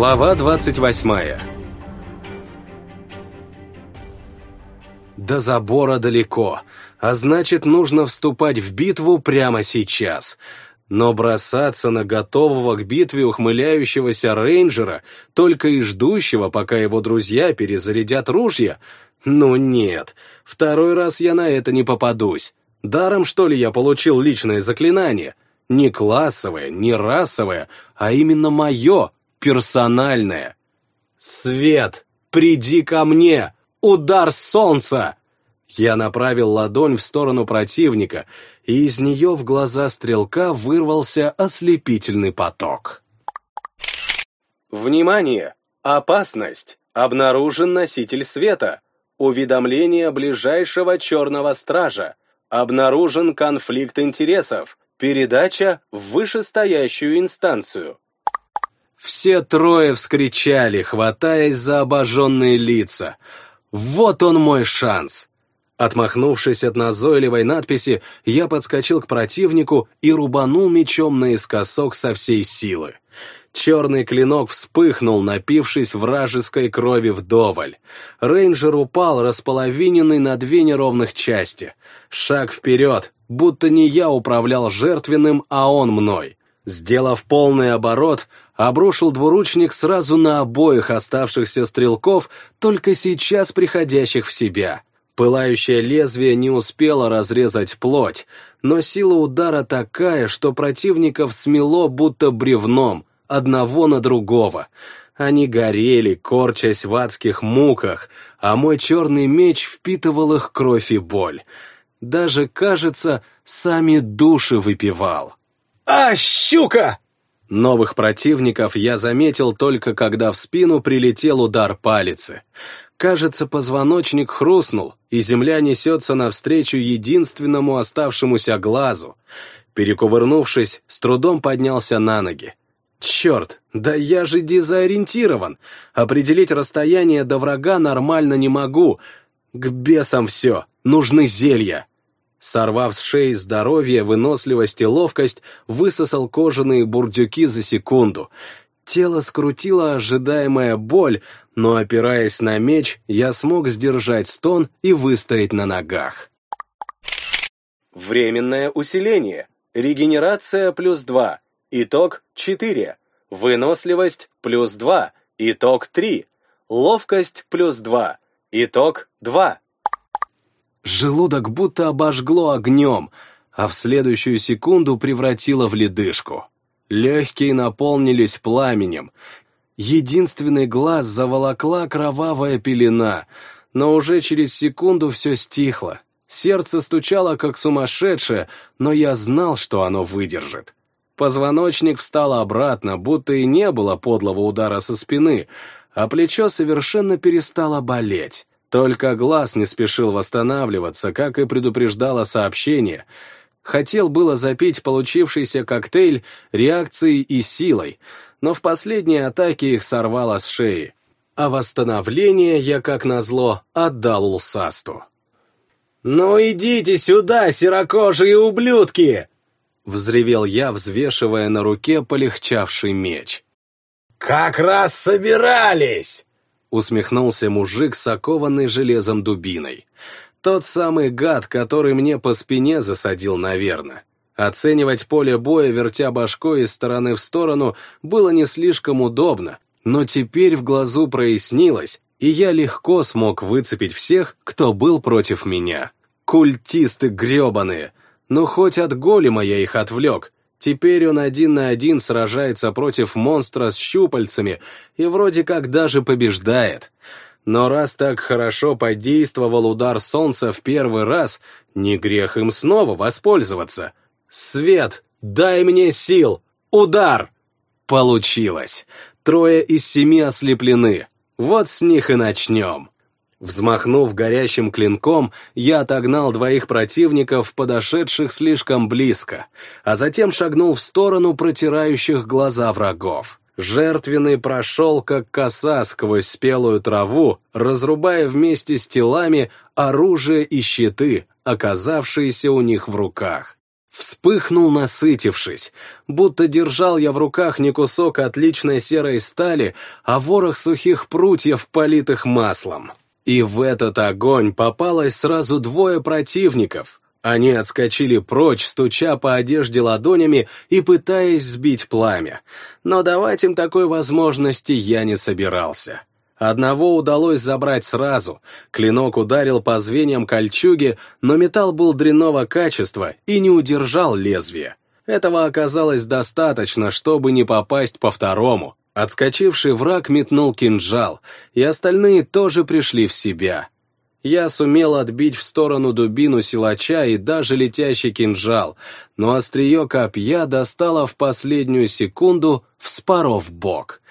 Глава 28 До забора далеко, а значит, нужно вступать в битву прямо сейчас. Но бросаться на готового к битве ухмыляющегося рейнджера, только и ждущего, пока его друзья перезарядят ружья, ну нет, второй раз я на это не попадусь. Даром, что ли, я получил личное заклинание? Не классовое, не расовое, а именно мое, персональное. «Свет, приди ко мне! Удар солнца!» Я направил ладонь в сторону противника, и из нее в глаза стрелка вырвался ослепительный поток. Внимание! Опасность! Обнаружен носитель света! Уведомление ближайшего черного стража! Обнаружен конфликт интересов! Передача в вышестоящую инстанцию! Все трое вскричали, хватаясь за обожженные лица. «Вот он мой шанс!» Отмахнувшись от назойливой надписи, я подскочил к противнику и рубанул мечом наискосок со всей силы. Черный клинок вспыхнул, напившись вражеской крови вдоволь. Рейнджер упал, располовиненный на две неровных части. Шаг вперед, будто не я управлял жертвенным, а он мной. Сделав полный оборот, обрушил двуручник сразу на обоих оставшихся стрелков, только сейчас приходящих в себя. Пылающее лезвие не успело разрезать плоть, но сила удара такая, что противников смело будто бревном, одного на другого. Они горели, корчась в адских муках, а мой черный меч впитывал их кровь и боль. Даже, кажется, сами души выпивал. «А, щука!» Новых противников я заметил только когда в спину прилетел удар палицы. Кажется, позвоночник хрустнул, и земля несется навстречу единственному оставшемуся глазу. Перекувырнувшись, с трудом поднялся на ноги. Черт, да я же дезориентирован. Определить расстояние до врага нормально не могу. К бесам все, нужны зелья. Сорвав с шеи здоровье, выносливость и ловкость, высосал кожаные бурдюки за секунду. Тело скрутило ожидаемая боль, но, опираясь на меч, я смог сдержать стон и выстоять на ногах. Временное усиление. Регенерация плюс 2. Итог 4. Выносливость плюс 2. Итог 3. Ловкость плюс 2. Итог 2. Желудок будто обожгло огнем, а в следующую секунду превратило в ледышку. Легкие наполнились пламенем. Единственный глаз заволокла кровавая пелена, но уже через секунду все стихло. Сердце стучало как сумасшедшее, но я знал, что оно выдержит. Позвоночник встал обратно, будто и не было подлого удара со спины, а плечо совершенно перестало болеть. Только глаз не спешил восстанавливаться, как и предупреждало сообщение. Хотел было запить получившийся коктейль реакцией и силой, но в последней атаке их сорвало с шеи. А восстановление я, как назло, отдал Улсасту. «Ну идите сюда, серокожие ублюдки!» Взревел я, взвешивая на руке полегчавший меч. «Как раз собирались!» Усмехнулся мужик с окованной железом дубиной. Тот самый гад, который мне по спине засадил, наверное. Оценивать поле боя, вертя башкой из стороны в сторону, было не слишком удобно, но теперь в глазу прояснилось, и я легко смог выцепить всех, кто был против меня. Культисты гребаные! Но хоть от голема я их отвлек, Теперь он один на один сражается против монстра с щупальцами и вроде как даже побеждает. Но раз так хорошо подействовал удар солнца в первый раз, не грех им снова воспользоваться. «Свет, дай мне сил! Удар!» Получилось. Трое из семи ослеплены. Вот с них и начнем. Взмахнув горящим клинком, я отогнал двоих противников, подошедших слишком близко, а затем шагнул в сторону протирающих глаза врагов. Жертвенный прошел, как коса сквозь спелую траву, разрубая вместе с телами оружие и щиты, оказавшиеся у них в руках. вспыхнул, насытившись, будто держал я в руках не кусок отличной серой стали, а ворох сухих прутьев, политых маслом. И в этот огонь попалось сразу двое противников. Они отскочили прочь, стуча по одежде ладонями и пытаясь сбить пламя. Но давать им такой возможности я не собирался. Одного удалось забрать сразу. Клинок ударил по звеньям кольчуги, но металл был дрянного качества и не удержал лезвие. Этого оказалось достаточно, чтобы не попасть по второму. Отскочивший враг метнул кинжал, и остальные тоже пришли в себя. Я сумел отбить в сторону дубину силача и даже летящий кинжал, но острие копья достало в последнюю секунду, вспоров бок.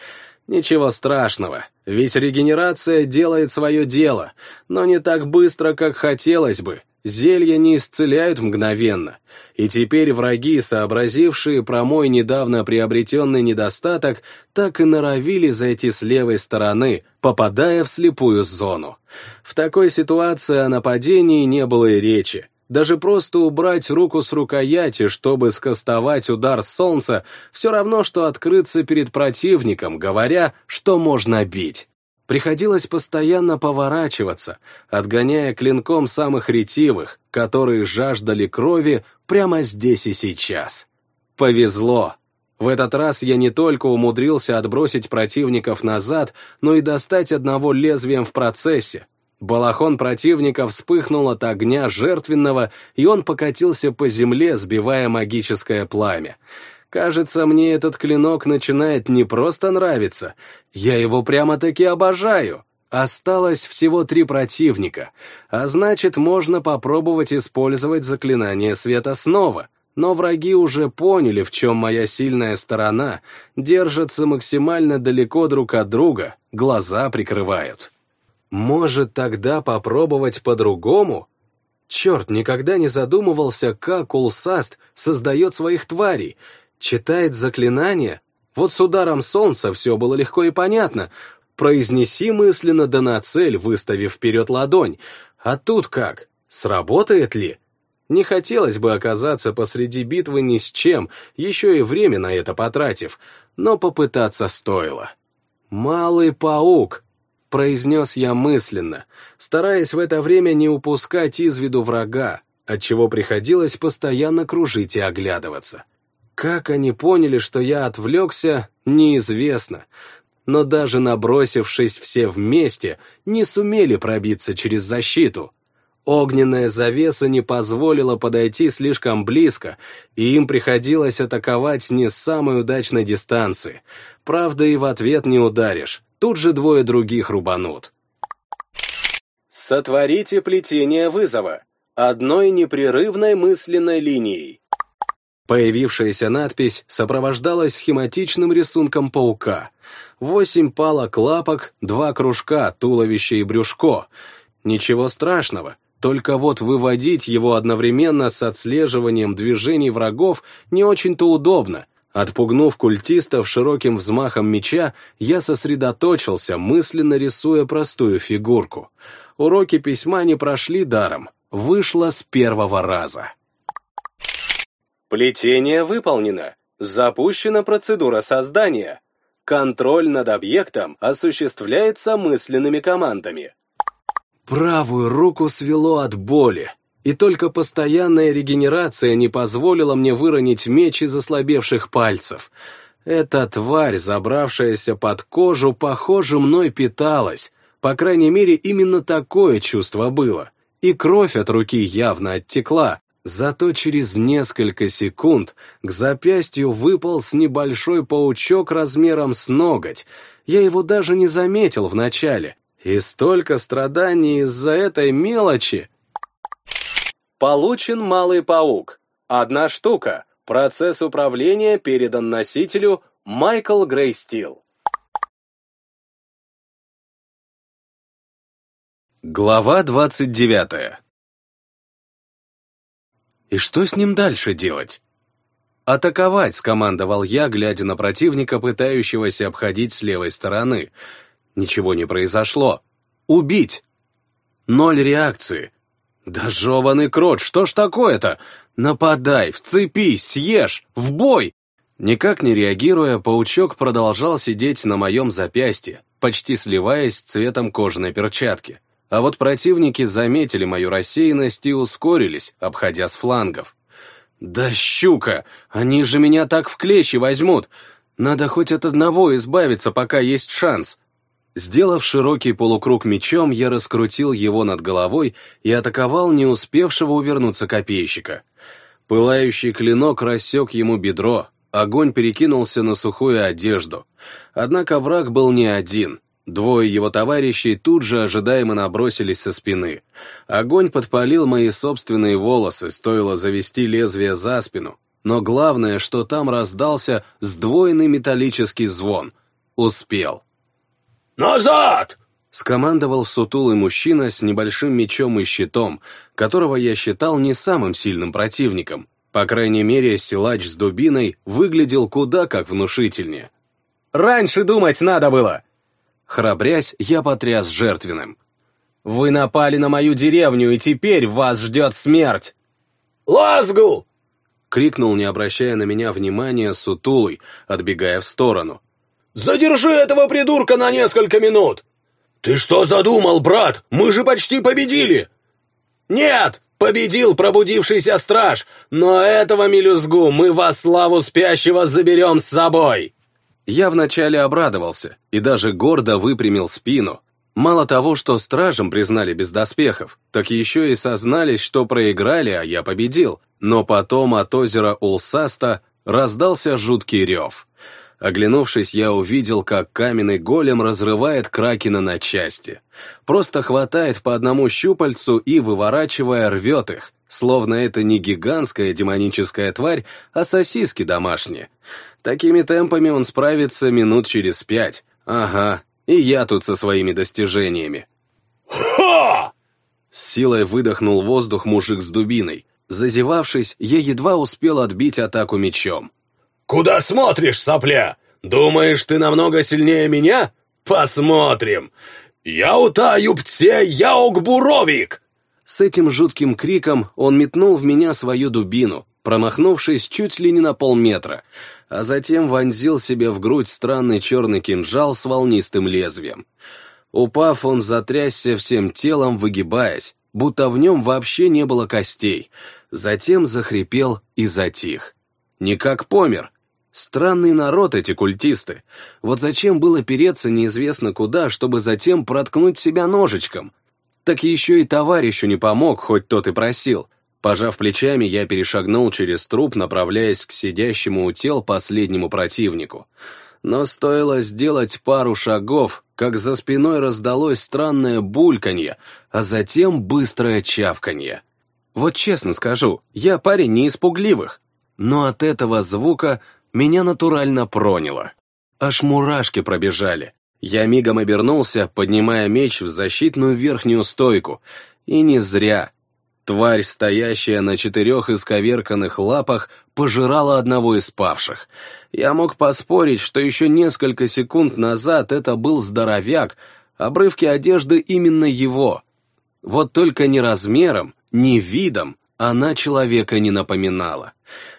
Ничего страшного, ведь регенерация делает свое дело, но не так быстро, как хотелось бы. Зелья не исцеляют мгновенно, и теперь враги, сообразившие про мой недавно приобретенный недостаток, так и норовили зайти с левой стороны, попадая в слепую зону. В такой ситуации о нападении не было и речи. Даже просто убрать руку с рукояти, чтобы скостовать удар солнца, все равно, что открыться перед противником, говоря, что можно бить. Приходилось постоянно поворачиваться, отгоняя клинком самых ретивых, которые жаждали крови прямо здесь и сейчас. Повезло. В этот раз я не только умудрился отбросить противников назад, но и достать одного лезвием в процессе, Балахон противника вспыхнул от огня жертвенного, и он покатился по земле, сбивая магическое пламя. Кажется, мне этот клинок начинает не просто нравиться, я его прямо-таки обожаю. Осталось всего три противника, а значит, можно попробовать использовать заклинание света снова. Но враги уже поняли, в чем моя сильная сторона, держатся максимально далеко друг от друга, глаза прикрывают. Может, тогда попробовать по-другому? Черт, никогда не задумывался, как Улсаст создает своих тварей. Читает заклинания? Вот с ударом солнца все было легко и понятно. Произнеси мысленно да на цель, выставив вперед ладонь. А тут как? Сработает ли? Не хотелось бы оказаться посреди битвы ни с чем, еще и время на это потратив, но попытаться стоило. Малый паук, произнес я мысленно, стараясь в это время не упускать из виду врага, отчего приходилось постоянно кружить и оглядываться. Как они поняли, что я отвлекся, неизвестно, но даже набросившись все вместе, не сумели пробиться через защиту. Огненная завеса не позволила подойти слишком близко, и им приходилось атаковать не с самой удачной дистанции. Правда, и в ответ не ударишь, тут же двое других рубанут. Сотворите плетение вызова одной непрерывной мысленной линией. Появившаяся надпись сопровождалась схематичным рисунком паука. Восемь палок лапок, два кружка, туловище и брюшко. Ничего страшного, только вот выводить его одновременно с отслеживанием движений врагов не очень-то удобно, Отпугнув культистов широким взмахом меча, я сосредоточился, мысленно рисуя простую фигурку. Уроки письма не прошли даром, вышло с первого раза. Плетение выполнено. Запущена процедура создания. Контроль над объектом осуществляется мысленными командами. Правую руку свело от боли, и только постоянная регенерация не позволила мне выронить меч из ослабевших пальцев. Эта тварь, забравшаяся под кожу, похоже, мной питалась. По крайней мере, именно такое чувство было. И кровь от руки явно оттекла. Зато через несколько секунд к запястью выполз небольшой паучок размером с ноготь. Я его даже не заметил вначале. И столько страданий из-за этой мелочи. Получен малый паук. Одна штука. Процесс управления передан носителю Майкл Грейстил. Глава 29 И что с ним дальше делать? «Атаковать», — скомандовал я, глядя на противника, пытающегося обходить с левой стороны. Ничего не произошло. «Убить!» Ноль реакции. «Да жеванный крот, что ж такое-то? Нападай, вцепись, съешь, в бой!» Никак не реагируя, паучок продолжал сидеть на моем запястье, почти сливаясь с цветом кожаной перчатки. А вот противники заметили мою рассеянность и ускорились, обходя с флангов. «Да щука! Они же меня так в клещи возьмут! Надо хоть от одного избавиться, пока есть шанс!» Сделав широкий полукруг мечом, я раскрутил его над головой и атаковал не успевшего увернуться копейщика. Пылающий клинок рассек ему бедро, огонь перекинулся на сухую одежду. Однако враг был не один. Двое его товарищей тут же ожидаемо набросились со спины. Огонь подпалил мои собственные волосы, стоило завести лезвие за спину. Но главное, что там раздался сдвоенный металлический звон. Успел. «Назад!» — скомандовал сутулый мужчина с небольшим мечом и щитом, которого я считал не самым сильным противником. По крайней мере, силач с дубиной выглядел куда как внушительнее. «Раньше думать надо было!» Храбрясь, я потряс жертвенным. «Вы напали на мою деревню, и теперь вас ждет смерть!» «Лазгу!» — крикнул, не обращая на меня внимания, сутулый, отбегая в сторону. Задержи этого придурка на несколько минут!» «Ты что задумал, брат? Мы же почти победили!» «Нет, победил пробудившийся страж, но этого мелюзгу мы во славу спящего заберем с собой!» Я вначале обрадовался и даже гордо выпрямил спину. Мало того, что стражем признали без доспехов, так еще и сознались, что проиграли, а я победил. Но потом от озера Улсаста раздался жуткий рев. Оглянувшись, я увидел, как каменный голем разрывает кракена на части. Просто хватает по одному щупальцу и, выворачивая, рвет их, словно это не гигантская демоническая тварь, а сосиски домашние. Такими темпами он справится минут через пять. Ага, и я тут со своими достижениями. «Ха!» С силой выдохнул воздух мужик с дубиной. Зазевавшись, я едва успел отбить атаку мечом. «Куда смотришь, сопля? Думаешь, ты намного сильнее меня? Посмотрим! Яута юпце яугбуровик!» С этим жутким криком он метнул в меня свою дубину, промахнувшись чуть ли не на полметра, а затем вонзил себе в грудь странный черный кинжал с волнистым лезвием. Упав, он затрясся всем телом, выгибаясь, будто в нем вообще не было костей, затем захрипел и затих. Никак помер, Странный народ эти культисты. Вот зачем было переться неизвестно куда, чтобы затем проткнуть себя ножичком? Так еще и товарищу не помог, хоть тот и просил. Пожав плечами, я перешагнул через труп, направляясь к сидящему у тел последнему противнику. Но стоило сделать пару шагов, как за спиной раздалось странное бульканье, а затем быстрое чавканье. Вот честно скажу, я парень не испугливых, но от этого звука меня натурально проняло. Аж мурашки пробежали. Я мигом обернулся, поднимая меч в защитную верхнюю стойку. И не зря. Тварь, стоящая на четырех исковерканных лапах, пожирала одного из павших. Я мог поспорить, что еще несколько секунд назад это был здоровяк, обрывки одежды именно его. Вот только ни размером, ни видом она человека не напоминала.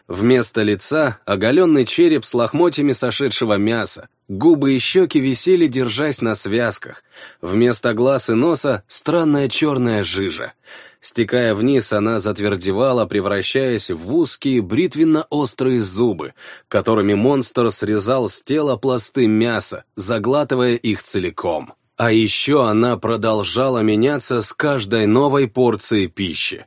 Вместо лица оголенный череп с лохмотьями сошедшего мяса, губы и щеки висели, держась на связках. Вместо глаз и носа странная черная жижа. Стекая вниз, она затвердевала, превращаясь в узкие бритвенно-острые зубы, которыми монстр срезал с тела пласты мяса, заглатывая их целиком. А еще она продолжала меняться с каждой новой порцией пищи.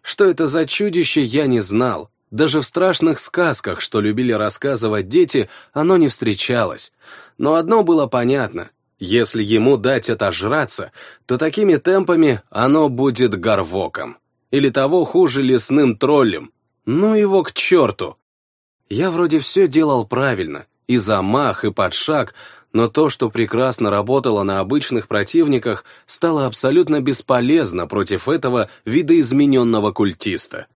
Что это за чудище, я не знал. Даже в страшных сказках, что любили рассказывать дети, оно не встречалось. Но одно было понятно. Если ему дать отожраться, то такими темпами оно будет горвоком. Или того хуже лесным троллем. Ну его к черту. Я вроде все делал правильно. И замах, и подшаг, но то, что прекрасно работало на обычных противниках, стало абсолютно бесполезно против этого видоизмененного культиста.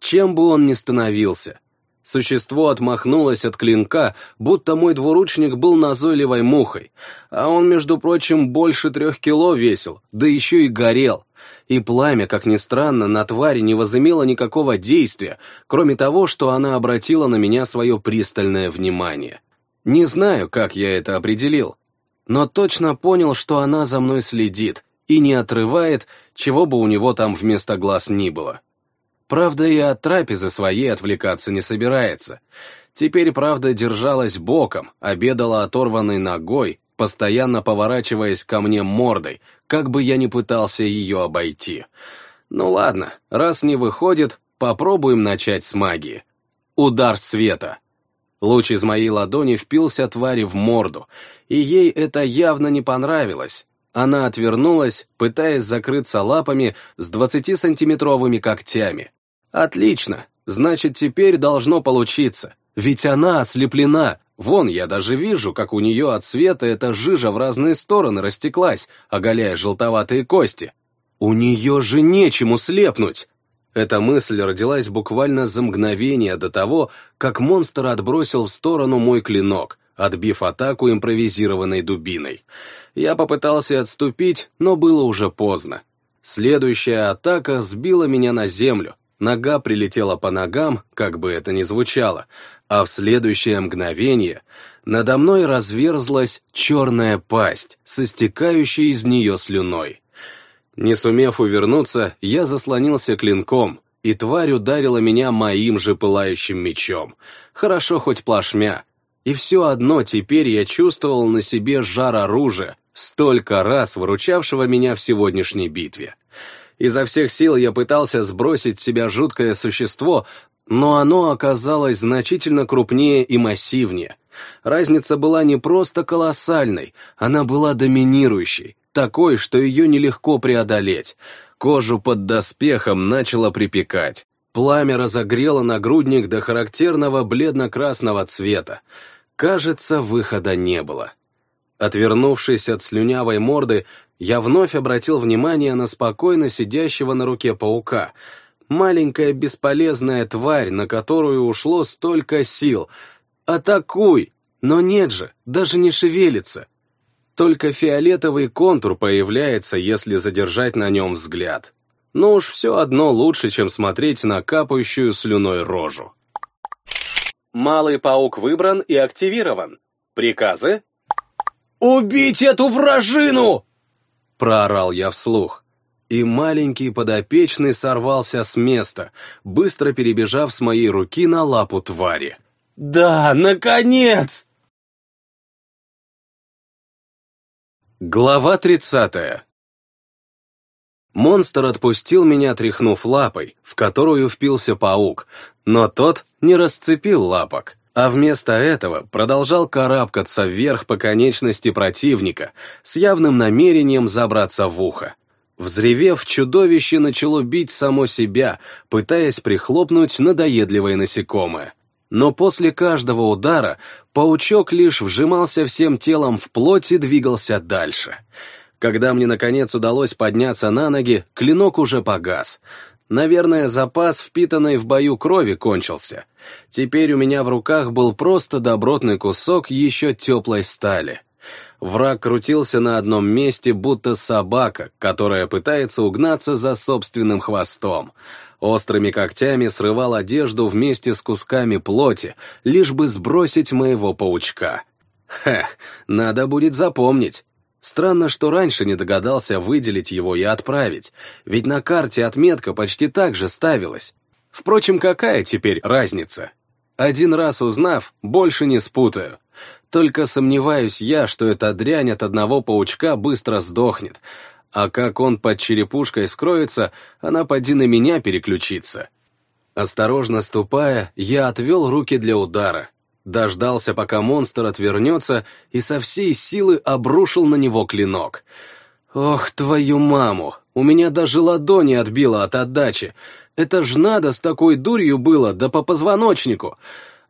Чем бы он ни становился. Существо отмахнулось от клинка, будто мой двуручник был назойливой мухой, а он, между прочим, больше трех кило весил, да еще и горел. и пламя, как ни странно, на твари не возымело никакого действия, кроме того, что она обратила на меня свое пристальное внимание. Не знаю, как я это определил, но точно понял, что она за мной следит и не отрывает, чего бы у него там вместо глаз ни было. Правда, и от трапезы своей отвлекаться не собирается. Теперь, правда, держалась боком, обедала оторванной ногой, постоянно поворачиваясь ко мне мордой, как бы я ни пытался ее обойти. Ну ладно, раз не выходит, попробуем начать с магии. Удар света. Луч из моей ладони впился твари в морду, и ей это явно не понравилось. Она отвернулась, пытаясь закрыться лапами с 20-сантиметровыми когтями. Отлично, значит, теперь должно получиться. Ведь она ослеплена. Вон, я даже вижу, как у нее от света эта жижа в разные стороны растеклась, оголяя желтоватые кости. У нее же нечему слепнуть. Эта мысль родилась буквально за мгновение до того, как монстр отбросил в сторону мой клинок, отбив атаку импровизированной дубиной. Я попытался отступить, но было уже поздно. Следующая атака сбила меня на землю, нога прилетела по ногам, как бы это ни звучало, а в следующее мгновение надо мной разверзлась черная пасть со стекающей из нее слюной. Не сумев увернуться, я заслонился клинком, и тварь ударила меня моим же пылающим мечом. Хорошо хоть плашмя. И все одно теперь я чувствовал на себе жар оружия, столько раз выручавшего меня в сегодняшней битве. Изо всех сил я пытался сбросить с себя жуткое существо, но оно оказалось значительно крупнее и массивнее. Разница была не просто колоссальной, она была доминирующей, такой, что ее нелегко преодолеть. Кожу под доспехом начало припекать. Пламя разогрело нагрудник до характерного бледно-красного цвета. Кажется, выхода не было. Отвернувшись от слюнявой морды, я вновь обратил внимание на спокойно сидящего на руке паука. Маленькая бесполезная тварь, на которую ушло столько сил. Атакуй! Но нет же, даже не шевелится. Только фиолетовый контур появляется, если задержать на нем взгляд. Но уж все одно лучше, чем смотреть на капающую слюной рожу. Малый паук выбран и активирован. Приказы? «Убить эту вражину!» Проорал я вслух. И маленький подопечный сорвался с места, быстро перебежав с моей руки на лапу твари. «Да, наконец!» Глава тридцатая Монстр отпустил меня, тряхнув лапой, в которую впился паук, но тот не расцепил лапок а вместо этого продолжал карабкаться вверх по конечности противника с явным намерением забраться в ухо. Взревев, чудовище начало бить само себя, пытаясь прихлопнуть надоедливое насекомое. Но после каждого удара паучок лишь вжимался всем телом в плоть и двигался дальше. Когда мне, наконец, удалось подняться на ноги, клинок уже погас. Наверное, запас впитанной в бою крови кончился. Теперь у меня в руках был просто добротный кусок еще теплой стали. Враг крутился на одном месте, будто собака, которая пытается угнаться за собственным хвостом. Острыми когтями срывал одежду вместе с кусками плоти, лишь бы сбросить моего паучка. Хех, надо будет запомнить. Странно, что раньше не догадался выделить его и отправить, ведь на карте отметка почти так же ставилась. Впрочем, какая теперь разница? Один раз узнав, больше не спутаю. Только сомневаюсь я, что эта дрянь от одного паучка быстро сдохнет, а как он под черепушкой скроется, она поди на меня переключится. Осторожно ступая, я отвел руки для удара, Дождался, пока монстр отвернется, и со всей силы обрушил на него клинок. Ох, твою маму! У меня даже ладони отбило от отдачи. Это ж надо с такой дурью было, да по позвоночнику.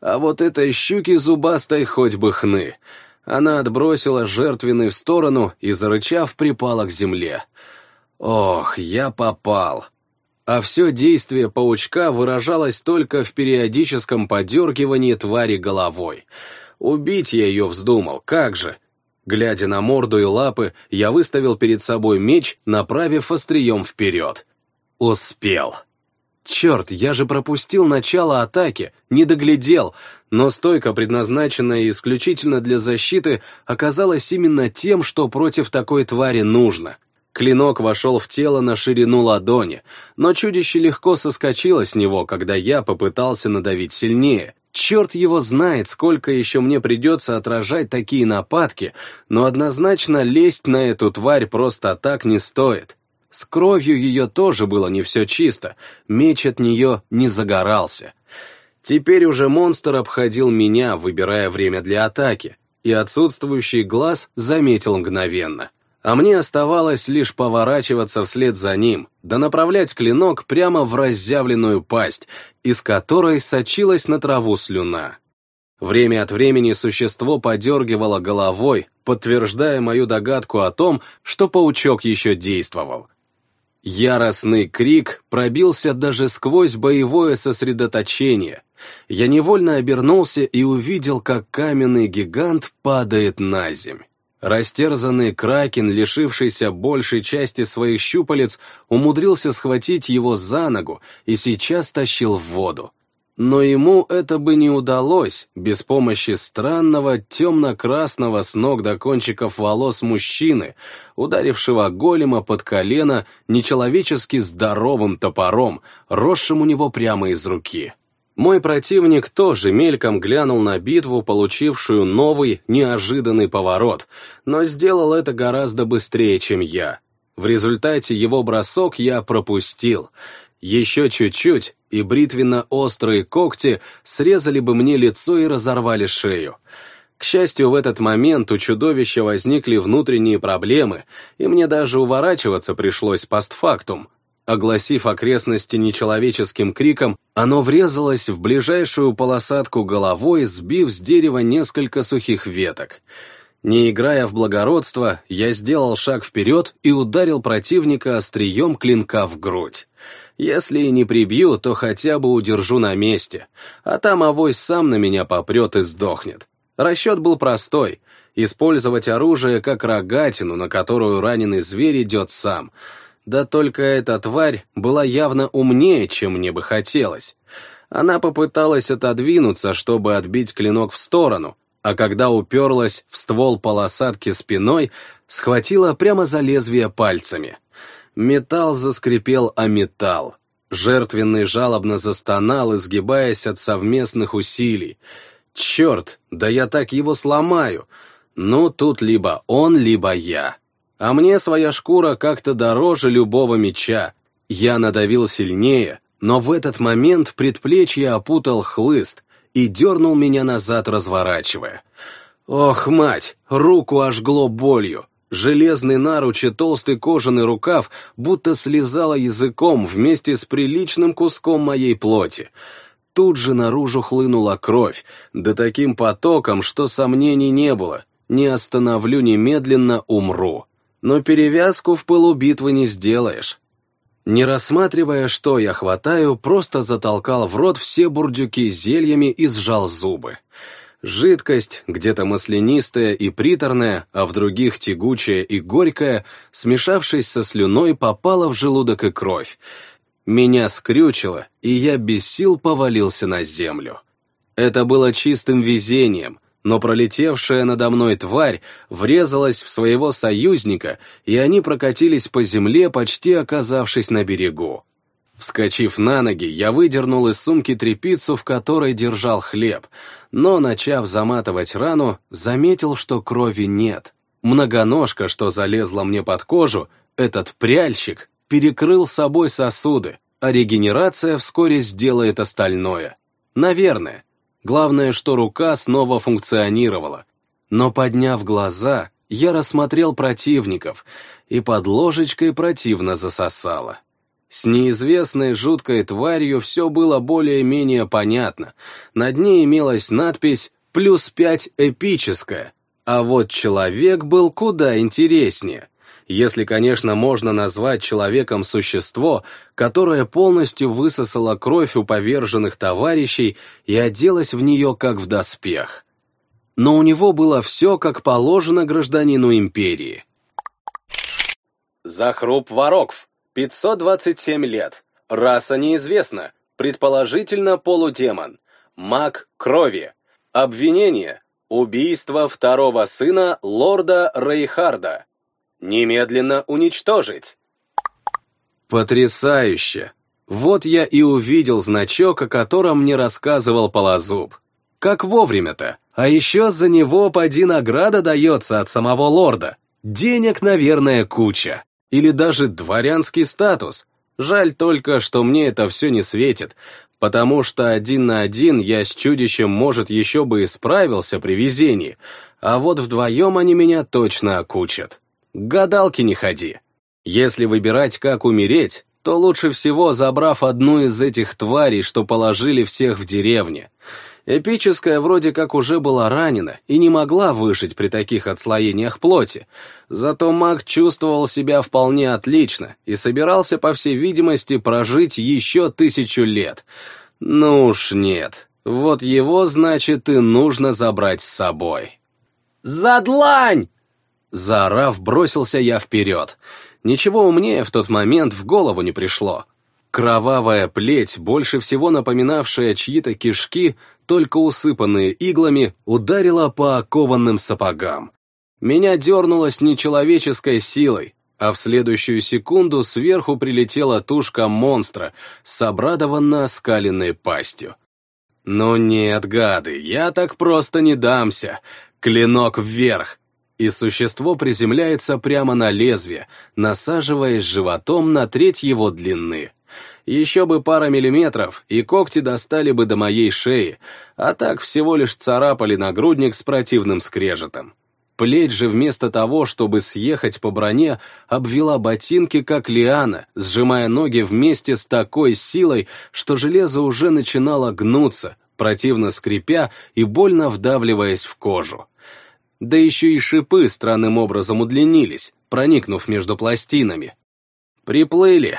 А вот этой щуки зубастой хоть бы хны. Она отбросила жертвенный в сторону и, зарычав, припала к земле. Ох, я попал а все действие паучка выражалось только в периодическом подергивании твари головой. Убить я ее вздумал, как же? Глядя на морду и лапы, я выставил перед собой меч, направив острием вперед. Успел. Черт, я же пропустил начало атаки, не доглядел, но стойка, предназначенная исключительно для защиты, оказалась именно тем, что против такой твари нужно. Клинок вошел в тело на ширину ладони, но чудище легко соскочило с него, когда я попытался надавить сильнее. Черт его знает, сколько еще мне придется отражать такие нападки, но однозначно лезть на эту тварь просто так не стоит. С кровью ее тоже было не все чисто, меч от нее не загорался. Теперь уже монстр обходил меня, выбирая время для атаки, и отсутствующий глаз заметил мгновенно. А мне оставалось лишь поворачиваться вслед за ним, да направлять клинок прямо в разъявленную пасть, из которой сочилась на траву слюна. Время от времени существо подергивало головой, подтверждая мою догадку о том, что паучок еще действовал. Яростный крик пробился даже сквозь боевое сосредоточение. Я невольно обернулся и увидел, как каменный гигант падает на земь. Растерзанный кракен, лишившийся большей части своих щупалец, умудрился схватить его за ногу и сейчас тащил в воду. Но ему это бы не удалось без помощи странного темно-красного с ног до кончиков волос мужчины, ударившего голема под колено нечеловечески здоровым топором, росшим у него прямо из руки. Мой противник тоже мельком глянул на битву, получившую новый, неожиданный поворот, но сделал это гораздо быстрее, чем я. В результате его бросок я пропустил — еще чуть-чуть, и бритвенно-острые когти срезали бы мне лицо и разорвали шею. К счастью, в этот момент у чудовища возникли внутренние проблемы, и мне даже уворачиваться пришлось постфактум. Огласив окрестности нечеловеческим криком, оно врезалось в ближайшую полосатку головой, сбив с дерева несколько сухих веток. Не играя в благородство, я сделал шаг вперед и ударил противника острием клинка в грудь. Если и не прибью, то хотя бы удержу на месте, а там авось сам на меня попрет и сдохнет. Расчет был простой — использовать оружие как рогатину, на которую раненый зверь идет сам. Да только эта тварь была явно умнее, чем мне бы хотелось. Она попыталась отодвинуться, чтобы отбить клинок в сторону, а когда уперлась в ствол полосатки спиной, схватила прямо за лезвие пальцами — Металл заскрипел о металл. Жертвенный жалобно застонал, изгибаясь от совместных усилий. Черт, да я так его сломаю. Ну, тут либо он, либо я. А мне своя шкура как-то дороже любого меча. Я надавил сильнее, но в этот момент предплечье опутал хлыст и дернул меня назад, разворачивая. Ох, мать, руку ожгло болью. Железный наруч и толстый кожаный рукав будто слезала языком вместе с приличным куском моей плоти. Тут же наружу хлынула кровь, да таким потоком, что сомнений не было. Не остановлю немедленно, умру. Но перевязку в пылу битвы не сделаешь. Не рассматривая, что я хватаю, просто затолкал в рот все бурдюки зельями и сжал зубы. Жидкость, где-то маслянистая и приторная, а в других тягучая и горькая, смешавшись со слюной, попала в желудок и кровь. Меня скрючило, и я без сил повалился на землю. Это было чистым везением, но пролетевшая надо мной тварь врезалась в своего союзника, и они прокатились по земле, почти оказавшись на берегу. Вскочив на ноги, я выдернул из сумки трепицу, в которой держал хлеб, но, начав заматывать рану, заметил, что крови нет. Многоножка, что залезла мне под кожу, этот пряльщик, перекрыл собой сосуды, а регенерация вскоре сделает остальное. Наверное. Главное, что рука снова функционировала. Но подняв глаза, я рассмотрел противников, и под ложечкой противно засосало. С неизвестной жуткой тварью все было более-менее понятно. На дне имелась надпись «плюс пять эпическая», а вот человек был куда интереснее. Если, конечно, можно назвать человеком существо, которое полностью высосало кровь у поверженных товарищей и оделось в нее как в доспех. но у него было все, как положено гражданину империи. Захруп Ворокв, 527 лет, раса неизвестна, предположительно полудемон, маг крови, обвинение, убийство второго сына лорда Рейхарда, немедленно уничтожить. Потрясающе! Вот я и увидел значок, о котором мне рассказывал Полозуб. Как вовремя-то. А еще за него поди награда дается от самого лорда. Денег, наверное, куча. Или даже дворянский статус. Жаль только, что мне это все не светит, потому что один на один я с чудищем, может, еще бы и справился при везении, а вот вдвоем они меня точно окучат. К гадалке не ходи. Если выбирать, как умереть, то лучше всего забрав одну из этих тварей, что положили всех в деревне. Эпическая вроде как уже была ранена и не могла выжить при таких отслоениях плоти, зато маг чувствовал себя вполне отлично и собирался, по всей видимости, прожить еще тысячу лет. Ну уж нет, вот его, значит, и нужно забрать с собой. «Задлань!» Заорав, бросился я вперед. Ничего умнее в тот момент в голову не пришло. Кровавая плеть, больше всего напоминавшая чьи-то кишки, только усыпанные иглами, ударила по окованным сапогам. Меня дернуло с нечеловеческой силой, а в следующую секунду сверху прилетела тушка монстра с обрадованно оскаленной пастью. «Ну нет, гады, я так просто не дамся! Клинок вверх!» И существо приземляется прямо на лезвие, насаживаясь животом на треть его длины. Еще бы пара миллиметров, и когти достали бы до моей шеи, а так всего лишь царапали нагрудник с противным скрежетом. Плеть же вместо того, чтобы съехать по броне, обвела ботинки, как лиана, сжимая ноги вместе с такой силой, что железо уже начинало гнуться, противно скрипя и больно вдавливаясь в кожу. Да еще и шипы странным образом удлинились, проникнув между пластинами. «Приплыли»,